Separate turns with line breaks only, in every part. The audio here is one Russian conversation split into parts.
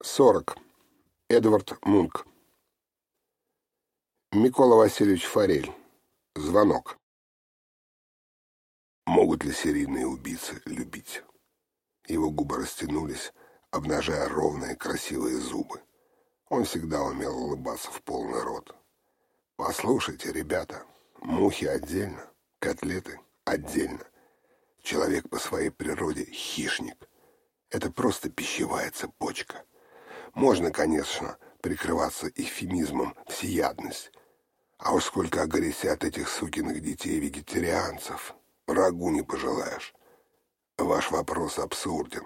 40. Эдвард Мунк. Микола Васильевич Форель. Звонок. Могут ли серийные убийцы любить? Его губы растянулись, обнажая ровные красивые зубы. Он всегда умел улыбаться в полный рот. Послушайте, ребята, мухи отдельно, котлеты отдельно. Человек по своей природе хищник. Это просто пищевая цепочка. Можно, конечно, прикрываться эвфемизмом «всеядность». А уж сколько огоресят этих сукиных детей-вегетарианцев, врагу не пожелаешь. Ваш вопрос абсурден.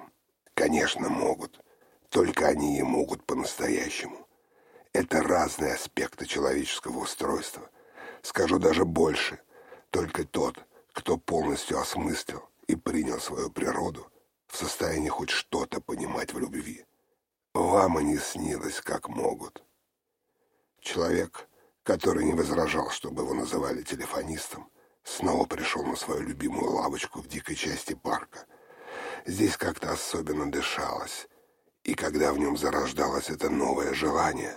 Конечно, могут. Только они и могут по-настоящему. Это разные аспекты человеческого устройства. Скажу даже больше. Только тот, кто полностью осмыслил и принял свою природу, в состоянии хоть что-то понимать в любви. Вам и не снилось, как могут. Человек, который не возражал, чтобы его называли телефонистом, снова пришел на свою любимую лавочку в дикой части парка. Здесь как-то особенно дышалось, и когда в нем зарождалось это новое желание,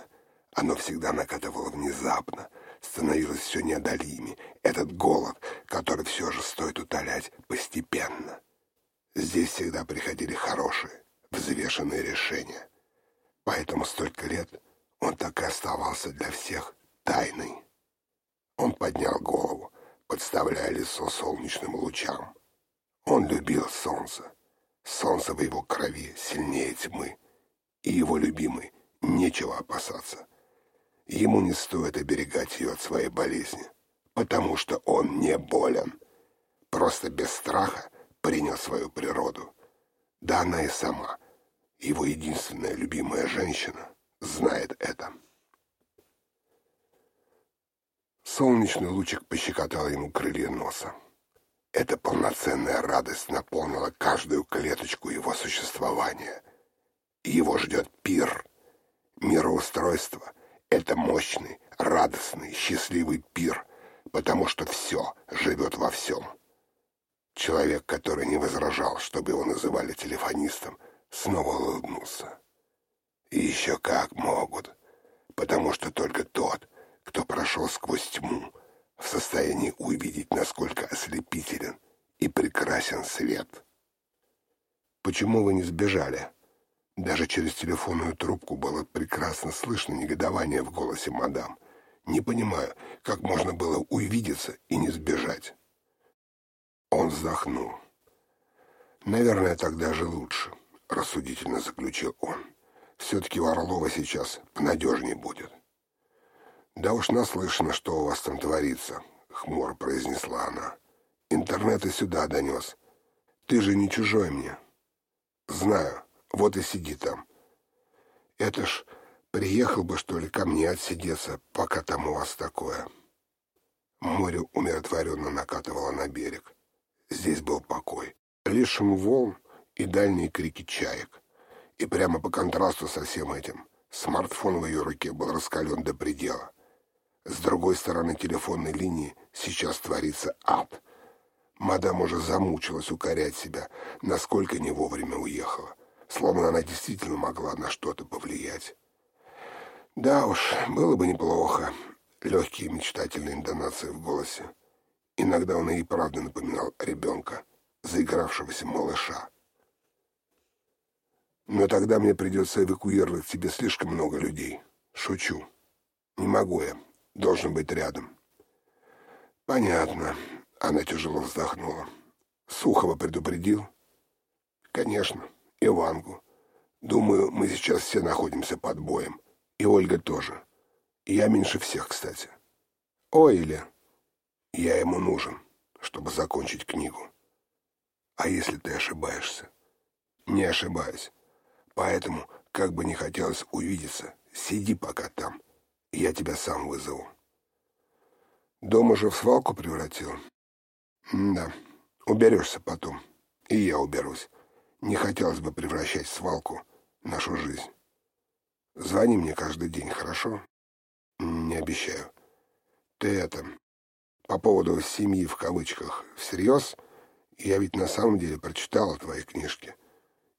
оно всегда накатывало внезапно, становилось все неодолимее, этот голод, который все же стоит утолять постепенно. Здесь всегда приходили хорошие, взвешенные решения — Поэтому столько лет он так и оставался для всех тайной. Он поднял голову, подставляя лицо солнечным лучам. Он любил солнце. Солнце в его крови сильнее тьмы. И его любимый нечего опасаться. Ему не стоит оберегать ее от своей болезни, потому что он не болен. Просто без страха принял свою природу. Да она и сама — его единственная любимая женщина знает это. Солнечный лучик пощекотал ему крылья носа. Эта полноценная радость наполнила каждую клеточку его существования. его ждет пир. Мироустройство — это мощный, радостный, счастливый пир, потому что все живет во всем. Человек, который не возражал, чтобы его называли телефонистом, снова улыбнулся. И еще как могут, потому что только тот, кто прошел сквозь тьму, в состоянии увидеть, насколько ослепителен и прекрасен свет. Почему вы не сбежали? Даже через телефонную трубку было прекрасно слышно негодование в голосе мадам. Не понимаю, как можно было увидеться и не сбежать. Он вздохнул. Наверное, так даже лучше. — рассудительно заключил он. «Все-таки у Орлова сейчас понадежнее будет». «Да уж наслышано, что у вас там творится», — хмуро произнесла она. «Интернет и сюда донес. Ты же не чужой мне». «Знаю. Вот и сиди там». «Это ж приехал бы, что ли, ко мне отсидеться, пока там у вас такое». Море умиротворенно накатывало на берег. Здесь был покой. Лишь волн и дальние крики чаек. И прямо по контрасту со всем этим смартфон в ее руке был раскален до предела. С другой стороны телефонной линии сейчас творится ад. Мадам уже замучилась укорять себя, насколько не вовремя уехала, словно она действительно могла на что-то повлиять. Да уж, было бы неплохо. Легкие мечтательные интонации в голосе. Иногда он и правда напоминал ребенка, заигравшегося малыша. Но тогда мне придется эвакуировать тебе слишком много людей. Шучу. Не могу я. Должен быть рядом. Понятно. Она тяжело вздохнула. Сухова предупредил? Конечно. И Вангу. Думаю, мы сейчас все находимся под боем. И Ольга тоже. я меньше всех, кстати. Ой, или... Я ему нужен, чтобы закончить книгу. А если ты ошибаешься? Не ошибаюсь. Поэтому, как бы не хотелось увидеться, сиди пока там, я тебя сам вызову. Дом уже в свалку превратил? да, уберешься потом. И я уберусь. Не хотелось бы превращать в свалку нашу жизнь. Звони мне каждый день, хорошо? Не обещаю. Ты это... По поводу «семьи» в кавычках. Всерьез? Я ведь на самом деле прочитала твои книжки.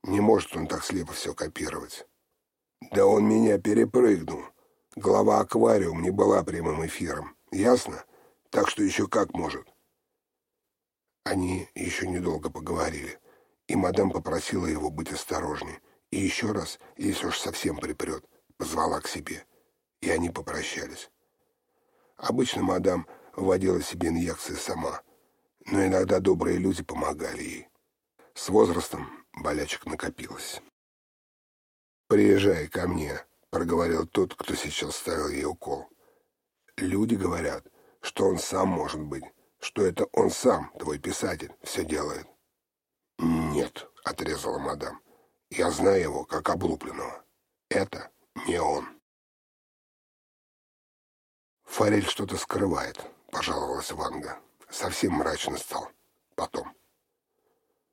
Не может он так слепо все копировать. Да он меня перепрыгнул. Глава аквариум не была прямым эфиром. Ясно? Так что еще как может. Они еще недолго поговорили, и мадам попросила его быть осторожней. И еще раз, если уж совсем припрет, позвала к себе. И они попрощались. Обычно мадам вводила себе инъекции сама, но иногда добрые люди помогали ей. С возрастом болячек накопилось. «Приезжай ко мне», — проговорил тот, кто сейчас ставил ей укол. «Люди говорят, что он сам может быть, что это он сам, твой писатель, все делает». «Нет», — отрезала мадам, — «я знаю его как облупленного. Это не он». «Форель что-то скрывает», — пожаловалась Ванга. «Совсем мрачно стал. Потом».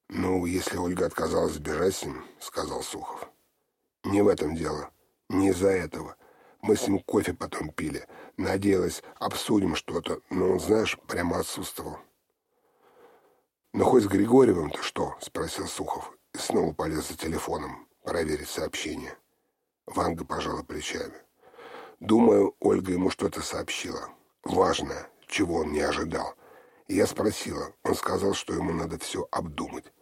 «Ну, если Ольга отказалась сбежать с ним», — сказал Сухов. Не в этом дело. Не из-за этого. Мы с ним кофе потом пили. Надеялась, обсудим что-то, но он, знаешь, прямо отсутствовал. «Ну, хоть с Григорьевым-то что?» — спросил Сухов. И снова полез за телефоном проверить сообщение. Ванга пожала плечами. Думаю, Ольга ему что-то сообщила. Важное, чего он не ожидал. Я спросила. Он сказал, что ему надо все обдумать.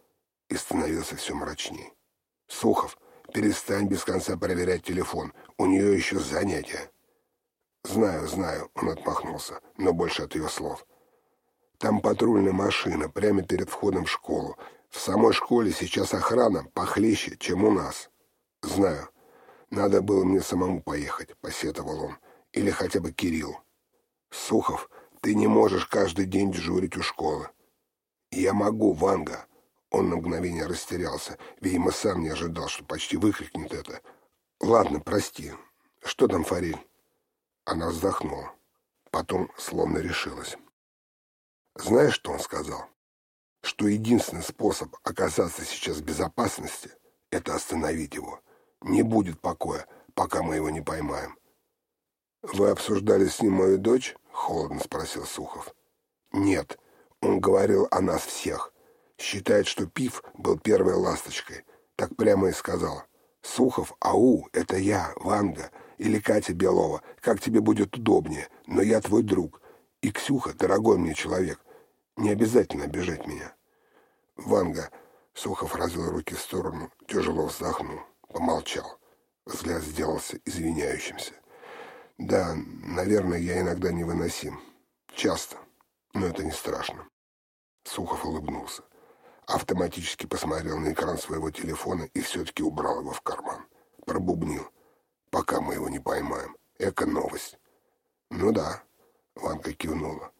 И становился все мрачнее. Сухов, Перестань без конца проверять телефон. У нее еще занятия. Знаю, знаю, он отмахнулся, но больше от ее слов. Там патрульная машина прямо перед входом в школу. В самой школе сейчас охрана похлеще, чем у нас. Знаю. Надо было мне самому поехать, посетовал он. Или хотя бы Кирилл. Сухов, ты не можешь каждый день дежурить у школы. Я могу, Ванга. Он на мгновение растерялся. Видимо, сам не ожидал, что почти выкрикнет это. «Ладно, прости. Что там, Форель?» Она вздохнула. Потом словно решилась. «Знаешь, что он сказал? Что единственный способ оказаться сейчас в безопасности — это остановить его. Не будет покоя, пока мы его не поймаем». «Вы обсуждали с ним мою дочь?» — холодно спросил Сухов. «Нет, он говорил о нас всех. Считает, что Пив был первой ласточкой. Так прямо и сказал. «Сухов, ау, это я, Ванга, или Катя Белова, как тебе будет удобнее, но я твой друг. И Ксюха, дорогой мне человек, не обязательно обижать меня». «Ванга», — Сухов развел руки в сторону, тяжело вздохнул, помолчал. Взгляд сделался извиняющимся. «Да, наверное, я иногда невыносим. Часто. Но это не страшно». Сухов улыбнулся автоматически посмотрел на экран своего телефона и все-таки убрал его в карман. Пробубнил. «Пока мы его не поймаем. Эко-новость». «Ну да», — Ванка кивнула.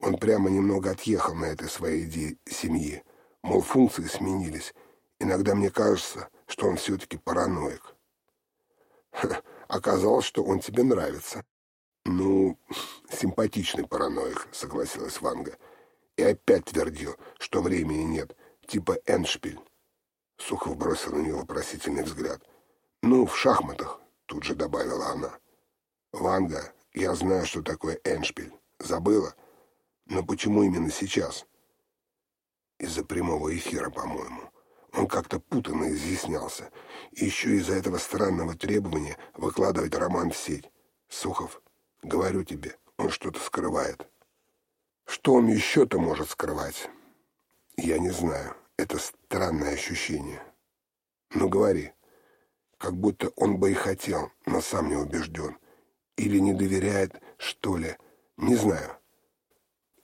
Он прямо немного отъехал на этой своей идее семьи. Мол, функции сменились. Иногда мне кажется, что он все-таки параноик. Ха, оказалось, что он тебе нравится. Ну, симпатичный параноик, согласилась Ванга и опять твердил, что времени нет, типа Эншпиль. Сухов бросил на него вопросительный взгляд. «Ну, в шахматах», — тут же добавила она. «Ванга, я знаю, что такое Эншпиль. Забыла? Но почему именно сейчас?» «Из-за прямого эфира, по-моему. Он как-то путанно изъяснялся. И еще из-за этого странного требования выкладывать роман в сеть. Сухов, говорю тебе, он что-то скрывает». Что он еще-то может скрывать? Я не знаю. Это странное ощущение. Ну, говори. Как будто он бы и хотел, но сам не убежден. Или не доверяет, что ли. Не знаю.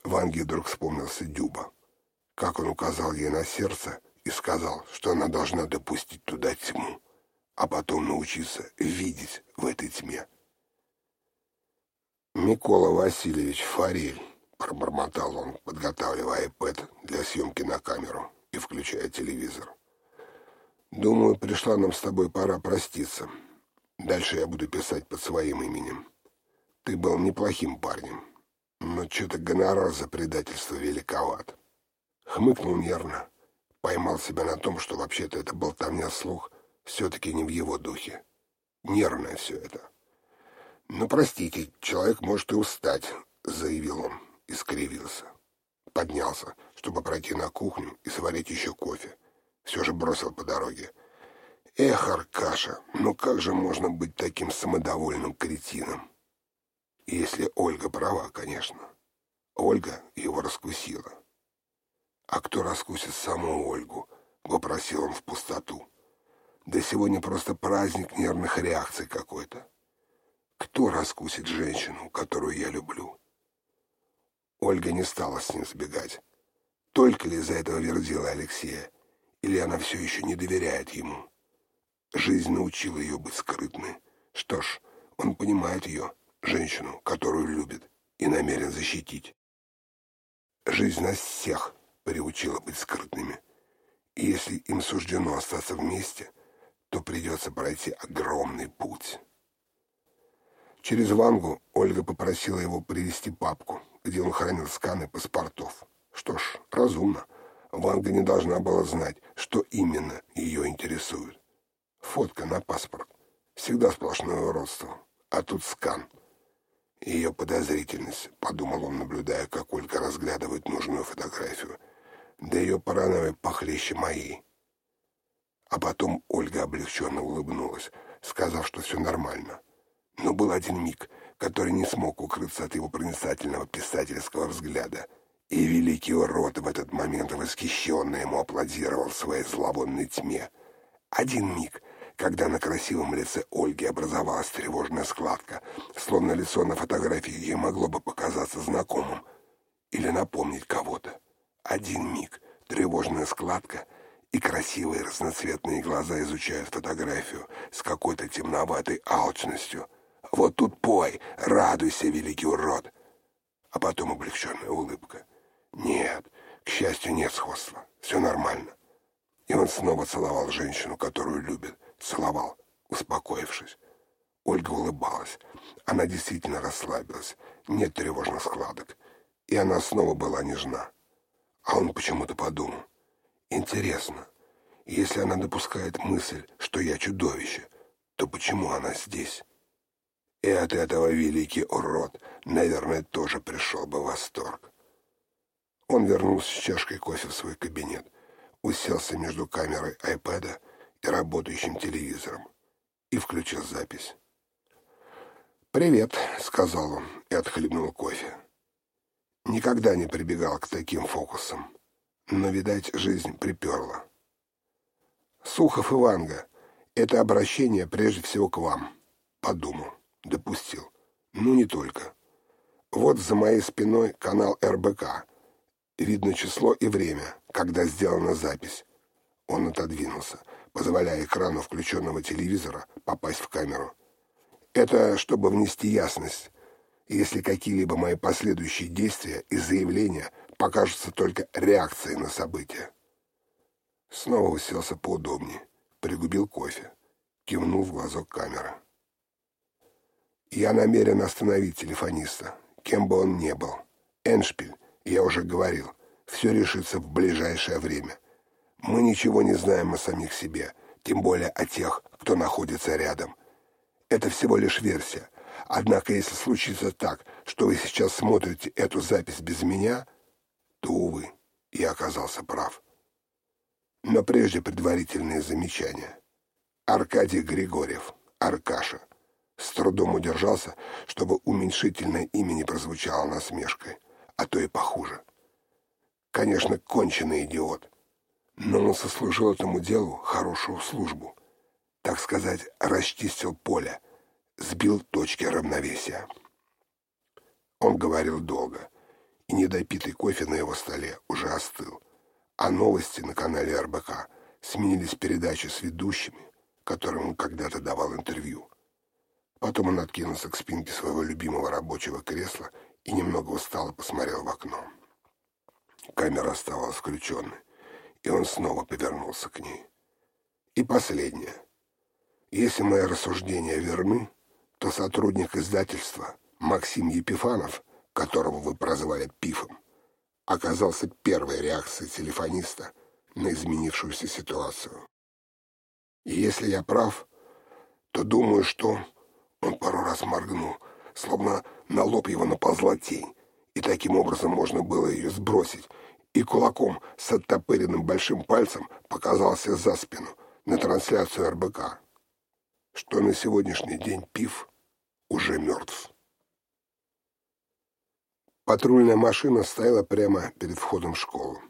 Ванге вдруг вспомнился Дюба. Как он указал ей на сердце и сказал, что она должна допустить туда тьму, а потом научиться видеть в этой тьме. Микола Васильевич Форель — пробормотал он, подготавливая iPad для съемки на камеру и включая телевизор. «Думаю, пришла нам с тобой пора проститься. Дальше я буду писать под своим именем. Ты был неплохим парнем, но что-то гонорар за предательство великоват». Хмыкнул нервно, поймал себя на том, что вообще-то это болтовня слух все-таки не в его духе. Нервное все это. «Ну, простите, человек может и устать», — заявил он и скривился. Поднялся, чтобы пройти на кухню и сварить еще кофе. Все же бросил по дороге. Эх, Аркаша, ну как же можно быть таким самодовольным кретином? Если Ольга права, конечно. Ольга его раскусила. А кто раскусит саму Ольгу? Вопросил он в пустоту. Да сегодня просто праздник нервных реакций какой-то. Кто раскусит женщину, которую я люблю? Ольга не стала с ним сбегать. Только ли из-за этого вердила Алексея? Или она все еще не доверяет ему? Жизнь научила ее быть скрытной. Что ж, он понимает ее, женщину, которую любит, и намерен защитить. Жизнь нас всех приучила быть скрытными. И если им суждено остаться вместе, то придется пройти огромный путь. Через Вангу Ольга попросила его привезти папку, где он хранил сканы паспортов. Что ж, разумно. Ванга не должна была знать, что именно ее интересует. Фотка на паспорт. Всегда сплошное уродство. А тут скан. Ее подозрительность, подумал он, наблюдая, как Ольга разглядывает нужную фотографию. Да ее паранойя похлеще моей. А потом Ольга облегченно улыбнулась, сказав, что все нормально. Но был один миг, который не смог укрыться от его проницательного писательского взгляда. И великий урод в этот момент восхищенно ему аплодировал своей зловонной тьме. Один миг, когда на красивом лице Ольги образовалась тревожная складка, словно лицо на фотографии ей могло бы показаться знакомым или напомнить кого-то. Один миг, тревожная складка, и красивые разноцветные глаза изучают фотографию с какой-то темноватой алчностью. Вот тут пой, радуйся, великий урод. А потом облегченная улыбка. Нет, к счастью, нет сходства. Все нормально. И он снова целовал женщину, которую любит, целовал, успокоившись. Ольга улыбалась. Она действительно расслабилась. Нет тревожных складок. И она снова была нежна. А он почему-то подумал. Интересно, если она допускает мысль, что я чудовище, то почему она здесь? И от этого великий урод, наверное, тоже пришел бы в восторг. Он вернулся с чашкой кофе в свой кабинет, уселся между камерой айпэда и работающим телевизором и включил запись. «Привет», — сказал он и отхлебнул кофе. Никогда не прибегал к таким фокусам, но, видать, жизнь приперла. «Сухов Иванга, это обращение прежде всего к вам», — подумал, допустил. «Ну, не только. Вот за моей спиной канал РБК. Видно число и время, когда сделана запись». Он отодвинулся позволяя экрану включенного телевизора попасть в камеру. Это чтобы внести ясность, если какие-либо мои последующие действия и заявления покажутся только реакцией на события. Снова уселся поудобнее, пригубил кофе, кивнул в глазок камеры. Я намерен остановить телефониста, кем бы он ни был. Эншпиль, я уже говорил, все решится в ближайшее время — мы ничего не знаем о самих себе, тем более о тех, кто находится рядом. Это всего лишь версия. Однако, если случится так, что вы сейчас смотрите эту запись без меня, то, увы, я оказался прав. Но прежде предварительные замечания. Аркадий Григорьев, Аркаша, с трудом удержался, чтобы уменьшительное имя не прозвучало насмешкой, а то и похуже. Конечно, конченый идиот — но он сослужил этому делу хорошую службу. Так сказать, расчистил поле, сбил точки равновесия. Он говорил долго, и недопитый кофе на его столе уже остыл, а новости на канале РБК сменились передачи с ведущими, которым он когда-то давал интервью. Потом он откинулся к спинке своего любимого рабочего кресла и немного устало посмотрел в окно. Камера оставалась включенной и он снова повернулся к ней. И последнее. Если мои рассуждения верны, то сотрудник издательства Максим Епифанов, которого вы прозвали Пифом, оказался первой реакцией телефониста на изменившуюся ситуацию. И если я прав, то думаю, что он пару раз моргнул, словно на лоб его наползла тень, и таким образом можно было ее сбросить и кулаком с оттопыренным большим пальцем показался за спину, на трансляцию РБК, что на сегодняшний день ПИФ уже мертв. Патрульная машина стояла прямо перед входом в школу.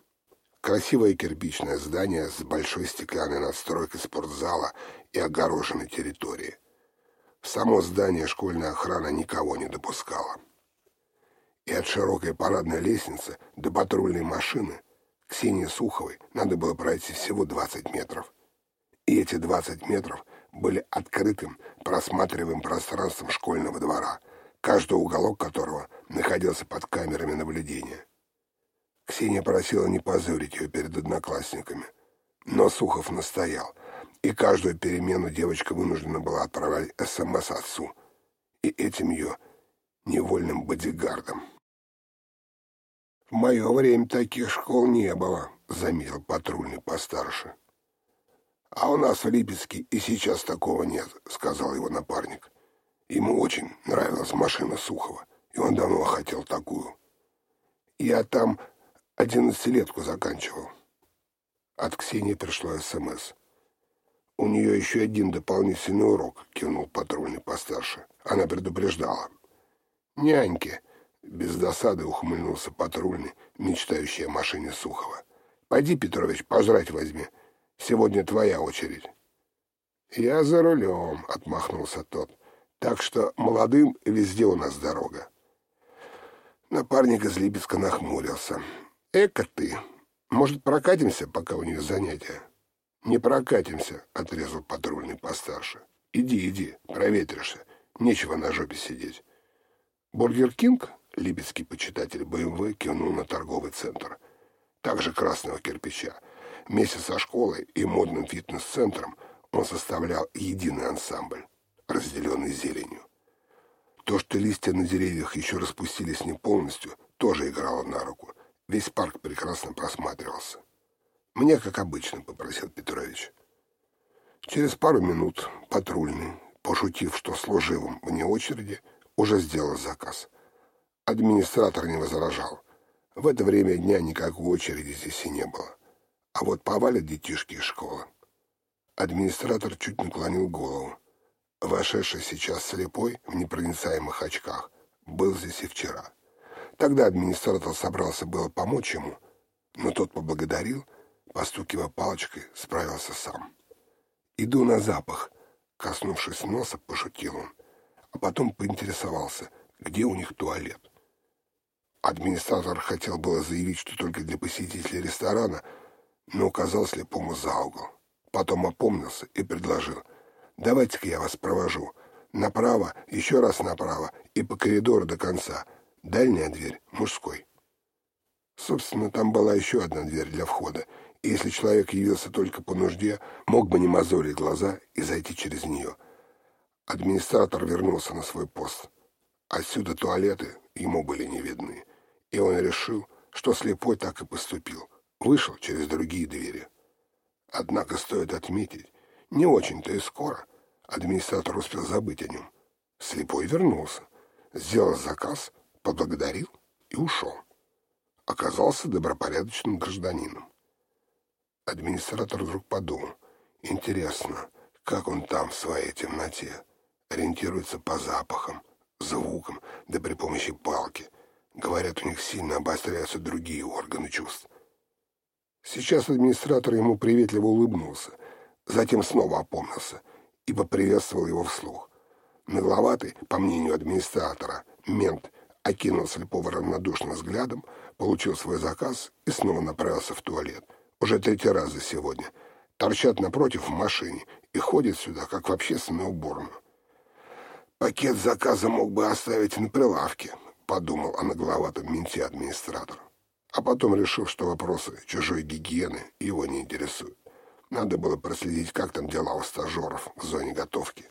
Красивое кирпичное здание с большой стеклянной надстройкой спортзала и огороженной территорией. В само здание школьная охрана никого не допускала. И от широкой парадной лестницы до патрульной машины Ксении Суховой надо было пройти всего 20 метров. И эти 20 метров были открытым, просматриваемым пространством школьного двора, каждый уголок которого находился под камерами наблюдения. Ксения просила не позорить ее перед одноклассниками, но Сухов настоял, и каждую перемену девочка вынуждена была отправлять СМС отцу, и этим ее невольным бодигардом. «В мое время таких школ не было», — заметил патрульный постарше. «А у нас в Липецке и сейчас такого нет», — сказал его напарник. Ему очень нравилась машина Сухова, и он давно хотел такую. Я там одиннадцатилетку заканчивал. От Ксении пришло СМС. «У нее еще один дополнительный урок», — кивнул патрульный постарше. Она предупреждала. «Няньки», — без досады ухмыльнулся патрульный, мечтающий о машине Сухова. «Пойди, Петрович, пожрать возьми. Сегодня твоя очередь». «Я за рулем», — отмахнулся тот. Так что молодым везде у нас дорога. Напарник из Липецка нахмурился. «Эка ты! Может, прокатимся, пока у нее занятия?» «Не прокатимся», — отрезал патрульный постарше. «Иди, иди, проветришься. Нечего на жопе сидеть». «Бургер Кинг?» — липецкий почитатель БМВ кивнул на торговый центр. Также красного кирпича. Вместе со школой и модным фитнес-центром он составлял единый ансамбль разделенный зеленью. То, что листья на деревьях еще распустились не полностью, тоже играло на руку. Весь парк прекрасно просматривался. «Мне, как обычно», — попросил Петрович. Через пару минут патрульный, пошутив, что служивым вне очереди, уже сделал заказ. Администратор не возражал. В это время дня никакой очереди здесь и не было. А вот повалят детишки из школы. Администратор чуть наклонил голову. Вошедший сейчас слепой в непроницаемых очках был здесь и вчера. Тогда администратор собрался было помочь ему, но тот поблагодарил, постукивая палочкой, справился сам. «Иду на запах», — коснувшись носа, пошутил он, а потом поинтересовался, где у них туалет. Администратор хотел было заявить, что только для посетителей ресторана, но указал слепому за угол. Потом опомнился и предложил — Давайте-ка я вас провожу. Направо, еще раз направо и по коридору до конца. Дальняя дверь — мужской. Собственно, там была еще одна дверь для входа, и если человек явился только по нужде, мог бы не мозолить глаза и зайти через нее. Администратор вернулся на свой пост. Отсюда туалеты ему были не видны, и он решил, что слепой так и поступил, вышел через другие двери. Однако стоит отметить, не очень-то и скоро. Администратор успел забыть о нем. Слепой вернулся, сделал заказ, поблагодарил и ушел. Оказался добропорядочным гражданином. Администратор вдруг подумал, интересно, как он там в своей темноте ориентируется по запахам, звукам, да при помощи палки. Говорят, у них сильно обостряются другие органы чувств. Сейчас администратор ему приветливо улыбнулся — Затем снова опомнился и поприветствовал его вслух. Нагловатый, по мнению администратора, мент окинул слепого равнодушным взглядом, получил свой заказ и снова направился в туалет. Уже третий раз за сегодня. Торчат напротив в машине и ходят сюда, как в общественную уборную. «Пакет заказа мог бы оставить на прилавке», — подумал о нагловатом менте администратор. А потом решил, что вопросы чужой гигиены его не интересуют. Надо было проследить, как там дела у стажеров в зоне готовки.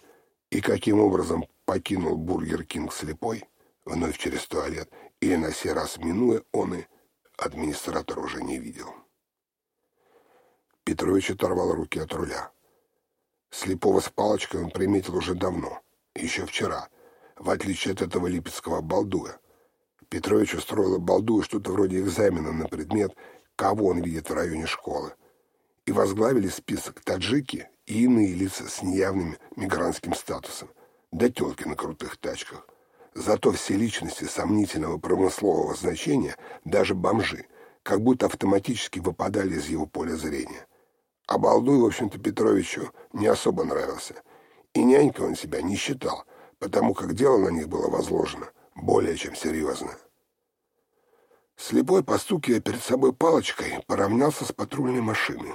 И каким образом покинул Бургер Кинг слепой, вновь через туалет, или на сей раз минуя он и администратор уже не видел. Петрович оторвал руки от руля. Слепого с палочкой он приметил уже давно, еще вчера, в отличие от этого липецкого балдуя. Петрович устроил балдую что-то вроде экзамена на предмет, кого он видит в районе школы и возглавили список таджики и иные лица с неявным мигрантским статусом, да тёлки на крутых тачках. Зато все личности сомнительного промыслового значения, даже бомжи, как будто автоматически выпадали из его поля зрения. А Балдуй, в общем-то, Петровичу не особо нравился. И нянькой он себя не считал, потому как дело на них было возложено более чем серьезно. Слепой, постукивая перед собой палочкой, поравнялся с патрульной машиной.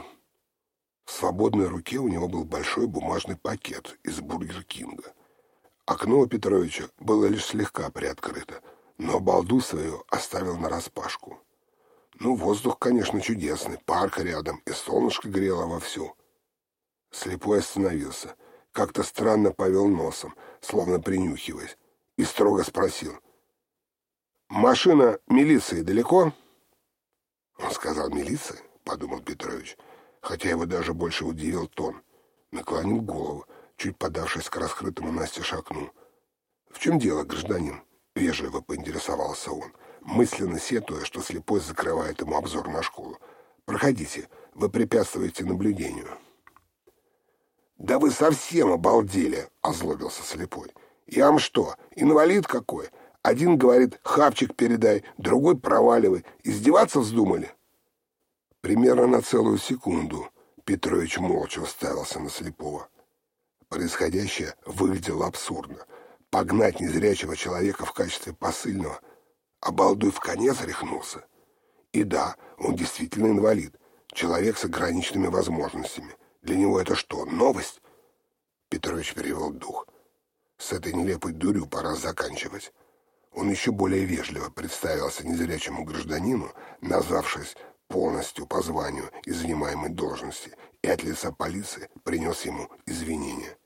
В свободной руке у него был большой бумажный пакет из Бургер Кинга. Окно у Петровича было лишь слегка приоткрыто, но балду свою оставил нараспашку. Ну, воздух, конечно, чудесный, парк рядом, и солнышко грело вовсю. Слепой остановился, как-то странно повел носом, словно принюхиваясь, и строго спросил. «Машина милиции далеко?» Он сказал «милиция», — подумал Петрович, — хотя его даже больше удивил тон. Наклонил голову, чуть подавшись к раскрытому Насте окну. «В чем дело, гражданин?» — вежливо поинтересовался он, мысленно сетуя, что слепой закрывает ему обзор на школу. «Проходите, вы препятствуете наблюдению». «Да вы совсем обалдели!» — озлобился слепой. «Я вам что, инвалид какой? Один говорит, хавчик передай, другой проваливай. Издеваться вздумали?» Примерно на целую секунду Петрович молча уставился на слепого. Происходящее выглядело абсурдно. Погнать незрячего человека в качестве посыльного. А Балдуй в конец рехнулся. И да, он действительно инвалид. Человек с ограниченными возможностями. Для него это что, новость? Петрович перевел дух. С этой нелепой дурью пора заканчивать. Он еще более вежливо представился незрячему гражданину, назвавшись полностью по званию и занимаемой должности, и от лица полиции принес ему извинения.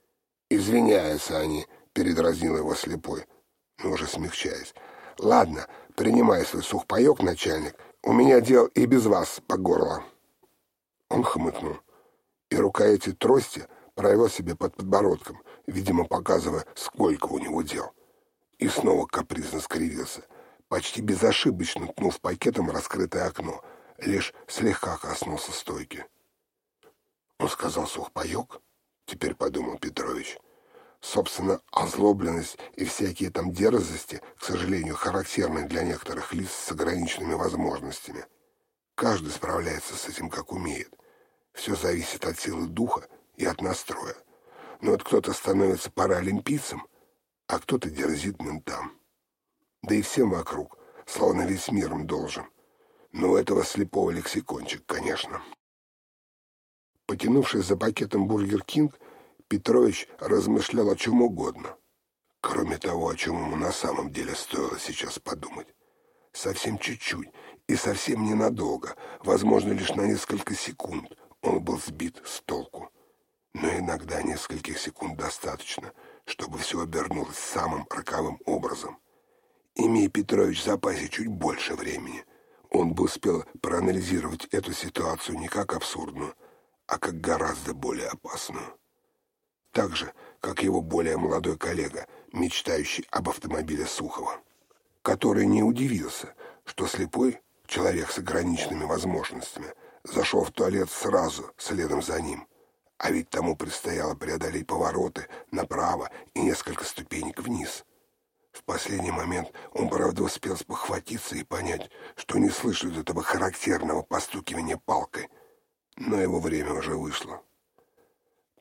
«Извиняются они», — передразнил его слепой, но уже смягчаясь. «Ладно, принимай свой сухпайок, начальник. У меня дел и без вас по горло». Он хмыкнул, и рука эти трости провел себе под подбородком, видимо, показывая, сколько у него дел. И снова капризно скривился, почти безошибочно ткнув пакетом раскрытое окно — лишь слегка коснулся стойки. Он сказал сухпайок, теперь подумал Петрович. Собственно, озлобленность и всякие там дерзости, к сожалению, характерны для некоторых лиц с ограниченными возможностями. Каждый справляется с этим, как умеет. Все зависит от силы духа и от настроя. Но вот кто-то становится паралимпийцем, а кто-то дерзит ментам. Да и всем вокруг, словно весь мир им должен. Но у этого слепого лексикончик, конечно. Потянувшись за пакетом «Бургер Кинг», Петрович размышлял о чем угодно, кроме того, о чем ему на самом деле стоило сейчас подумать. Совсем чуть-чуть и совсем ненадолго, возможно, лишь на несколько секунд, он был сбит с толку. Но иногда нескольких секунд достаточно, чтобы все обернулось самым роковым образом. Имея Петрович в запасе чуть больше времени — он бы успел проанализировать эту ситуацию не как абсурдную, а как гораздо более опасную. Так же, как его более молодой коллега, мечтающий об автомобиле Сухова, который не удивился, что слепой человек с ограниченными возможностями зашел в туалет сразу следом за ним, а ведь тому предстояло преодолеть повороты направо и несколько ступенек вниз — в последний момент он, правда, успел спохватиться и понять, что не слышит этого характерного постукивания палкой. Но его время уже вышло.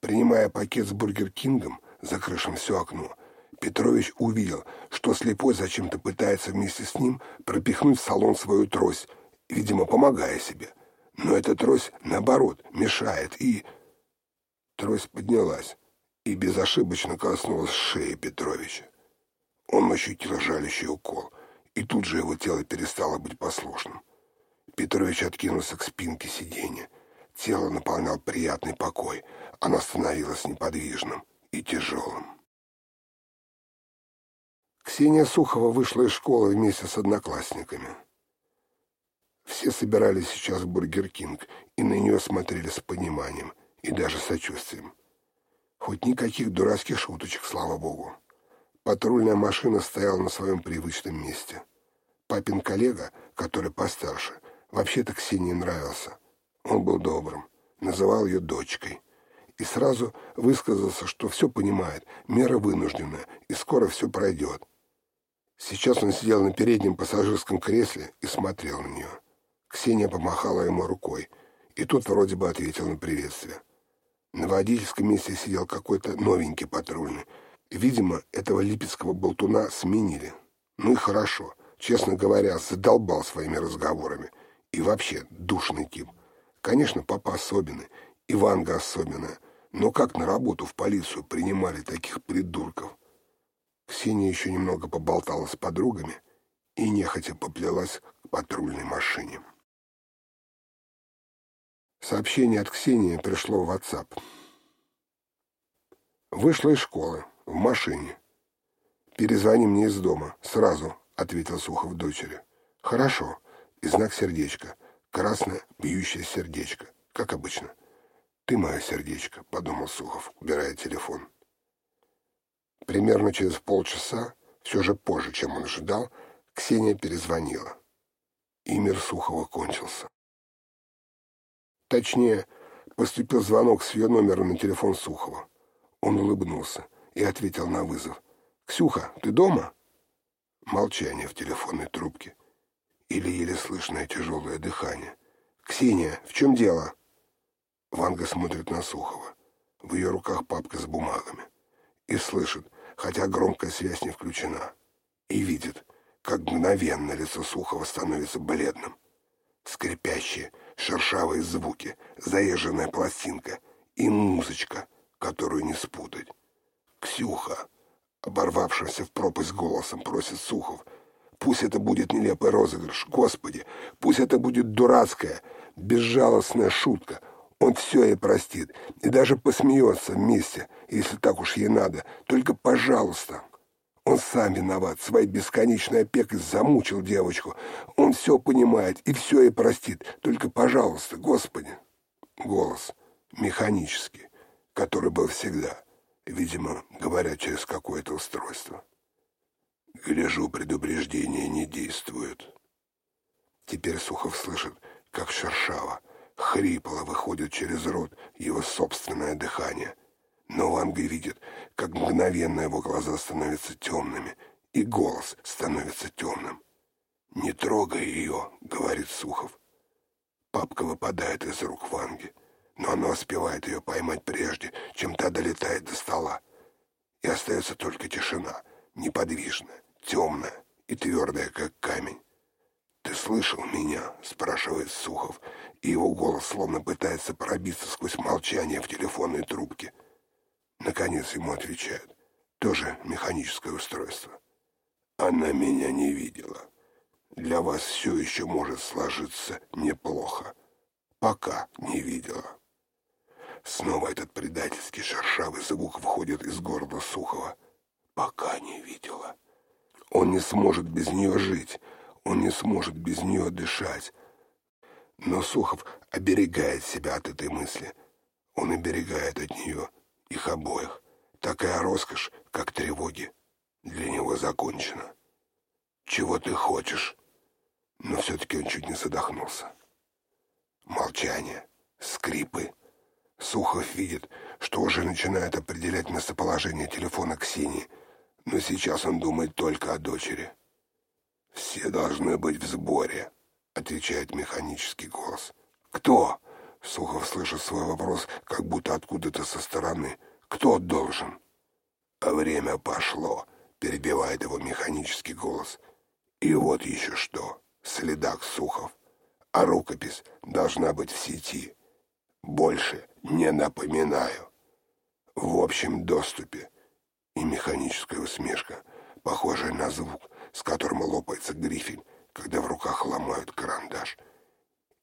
Принимая пакет с Бургер Кингом, закрывшим все окно, Петрович увидел, что слепой зачем-то пытается вместе с ним пропихнуть в салон свою трость, видимо, помогая себе. Но эта трость, наоборот, мешает, и... Трость поднялась и безошибочно коснулась шеи Петровича. Он ощутил жалящий укол, и тут же его тело перестало быть послушным. Петрович откинулся к спинке сиденья. Тело наполнял приятный покой. Оно становилось неподвижным и тяжелым. Ксения Сухова вышла из школы вместе с одноклассниками. Все собирались сейчас в Бургер Кинг и на нее смотрели с пониманием и даже сочувствием. Хоть никаких дурацких шуточек, слава богу. Патрульная машина стояла на своем привычном месте. Папин коллега, который постарше, вообще-то Ксении нравился. Он был добрым, называл ее дочкой. и сразу высказался, что все понимает, мера вынужденная, и скоро все пройдет. Сейчас он сидел на переднем пассажирском кресле и смотрел на нее. Ксения помахала ему рукой, и тот вроде бы ответил на приветствие. На водительском месте сидел какой-то новенький патрульный. Видимо, этого липецкого болтуна сменили. Ну и хорошо. Честно говоря, задолбал своими разговорами. И вообще, душный тип. Конечно, папа особенный, и Ванга особенная. Но как на работу в полицию принимали таких придурков? Ксения еще немного поболтала с подругами и нехотя поплелась к патрульной машине. Сообщение от Ксении пришло в WhatsApp. Вышла из школы, в машине. «Перезвони мне из дома, сразу», — ответил Сухов дочери. «Хорошо». И знак сердечка. Красное, бьющее сердечко, как обычно. «Ты мое сердечко», — подумал Сухов, убирая телефон. Примерно через полчаса, все же позже, чем он ожидал, Ксения перезвонила. И мир Сухова кончился. Точнее, поступил звонок с ее номера на телефон Сухова. Он улыбнулся и ответил на вызов. «Ксюха, ты дома?» Молчание в телефонной трубке. Или еле слышное тяжелое дыхание. «Ксения, в чем дело?» Ванга смотрит на Сухова. В ее руках папка с бумагами. И слышит, хотя громкая связь не включена. И видит, как мгновенно лицо Сухова становится бледным. Скрипящие, шершавые звуки, заезженная пластинка и музычка, которую не спутать. «Ксюха!» — оборвавшимся в пропасть голосом просит Сухов. «Пусть это будет нелепый розыгрыш, Господи! Пусть это будет дурацкая, безжалостная шутка!» Он все ей простит и даже посмеется вместе, если так уж ей надо. Только, пожалуйста, он сам виноват, своей бесконечной опекой замучил девочку. Он все понимает и все ей простит. Только, пожалуйста, Господи. Голос механический, который был всегда, видимо, говоря через какое-то устройство. Гляжу, предупреждение не действует. Теперь Сухов слышит, как шершаво, Хрипло выходит через рот его собственное дыхание. Но Ванга видит, как мгновенно его глаза становятся темными, и голос становится темным. «Не трогай ее», — говорит Сухов. Папка выпадает из рук Ванги, но она успевает ее поймать прежде, чем та долетает до стола. И остается только тишина, неподвижная, темная и твердая, как камень. «Ты слышал меня?» — спрашивает Сухов, и его голос словно пытается пробиться сквозь молчание в телефонной трубке. Наконец ему отвечают. Тоже механическое устройство. Она меня не видела. Для вас все еще может сложиться неплохо. Пока не видела. Снова этот предательский шершавый звук выходит из горла Сухова. Пока не видела. Он не сможет без нее жить. Он не сможет без нее дышать. Но Сухов оберегает себя от этой мысли. Он оберегает от нее их обоих. Такая роскошь, как тревоги, для него закончена. «Чего ты хочешь?» Но все-таки он чуть не задохнулся. Молчание, скрипы. Сухов видит, что уже начинает определять местоположение телефона Ксении, но сейчас он думает только о дочери. «Все должны быть в сборе», — отвечает механический голос. «Кто?» — Сухов слышит свой вопрос, как будто откуда-то со стороны. «Кто должен?» «А время пошло», — перебивает его механический голос. «И вот еще что, следак Сухов. А рукопись должна быть в сети. Больше не напоминаю. В общем доступе». И механическая усмешка, похожая на звук, с которым лопается грифель, когда в руках ломают карандаш.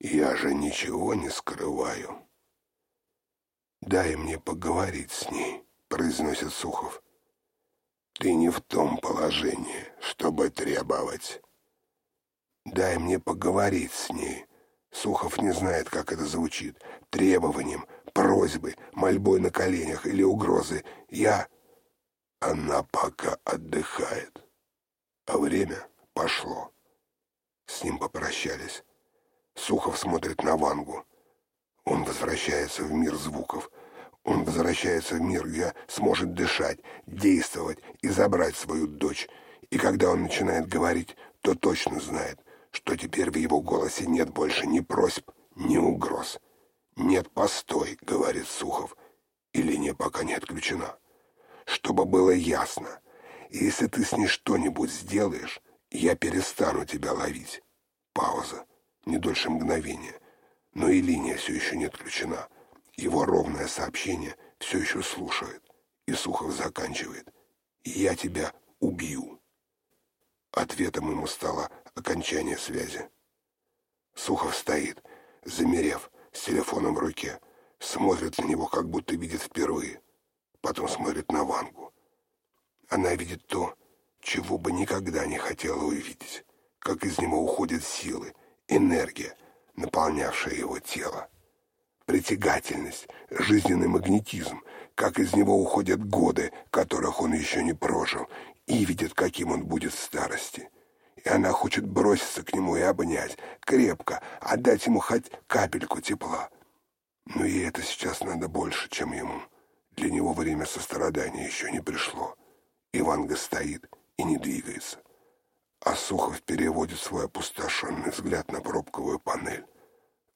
Я же ничего не скрываю. «Дай мне поговорить с ней», — произносит Сухов. «Ты не в том положении, чтобы требовать». «Дай мне поговорить с ней». Сухов не знает, как это звучит. Требованием, просьбой, мольбой на коленях или угрозой. Я... Она пока отдыхает. А время пошло. С ним попрощались. Сухов смотрит на Вангу. Он возвращается в мир звуков. Он возвращается в мир, где сможет дышать, действовать и забрать свою дочь. И когда он начинает говорить, то точно знает, что теперь в его голосе нет больше ни просьб, ни угроз. «Нет, постой», — говорит Сухов, и линия пока не отключена. «Чтобы было ясно, если ты с ней что-нибудь сделаешь, я перестану тебя ловить». Пауза, не дольше мгновения, но и линия все еще не отключена. Его ровное сообщение все еще слушает, и Сухов заканчивает. «Я тебя убью». Ответом ему стало окончание связи. Сухов стоит, замерев, с телефоном в руке, смотрит на него, как будто видит впервые. Потом смотрит на Вангу. Она видит то, чего бы никогда не хотела увидеть, как из него уходят силы, энергия, наполнявшая его тело. Притягательность, жизненный магнетизм, как из него уходят годы, которых он еще не прожил, и видит, каким он будет в старости и она хочет броситься к нему и обнять, крепко, отдать ему хоть капельку тепла. Но ей это сейчас надо больше, чем ему. Для него время сострадания еще не пришло. Иванга стоит и не двигается. А Сухов переводит свой опустошенный взгляд на пробковую панель.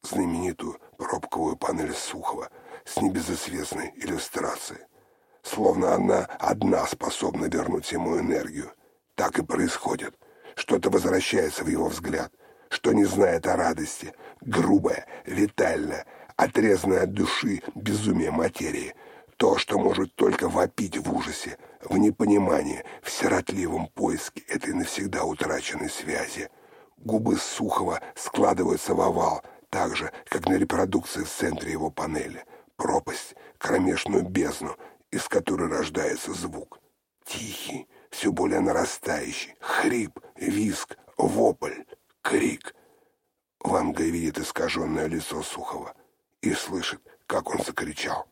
Знаменитую пробковую панель Сухова с небезызвестной иллюстрацией. Словно она одна способна вернуть ему энергию. Так и происходит — что-то возвращается в его взгляд, что не знает о радости, грубое, витальное, отрезанное от души безумие материи, то, что может только вопить в ужасе, в непонимании, в сиротливом поиске этой навсегда утраченной связи. Губы Сухова складываются в овал, так же, как на репродукции в центре его панели. Пропасть, кромешную бездну, из которой рождается звук. Тихий, все более нарастающий, хрип, виск, вопль, крик. Ванга видит искаженное лицо Сухова и слышит, как он закричал.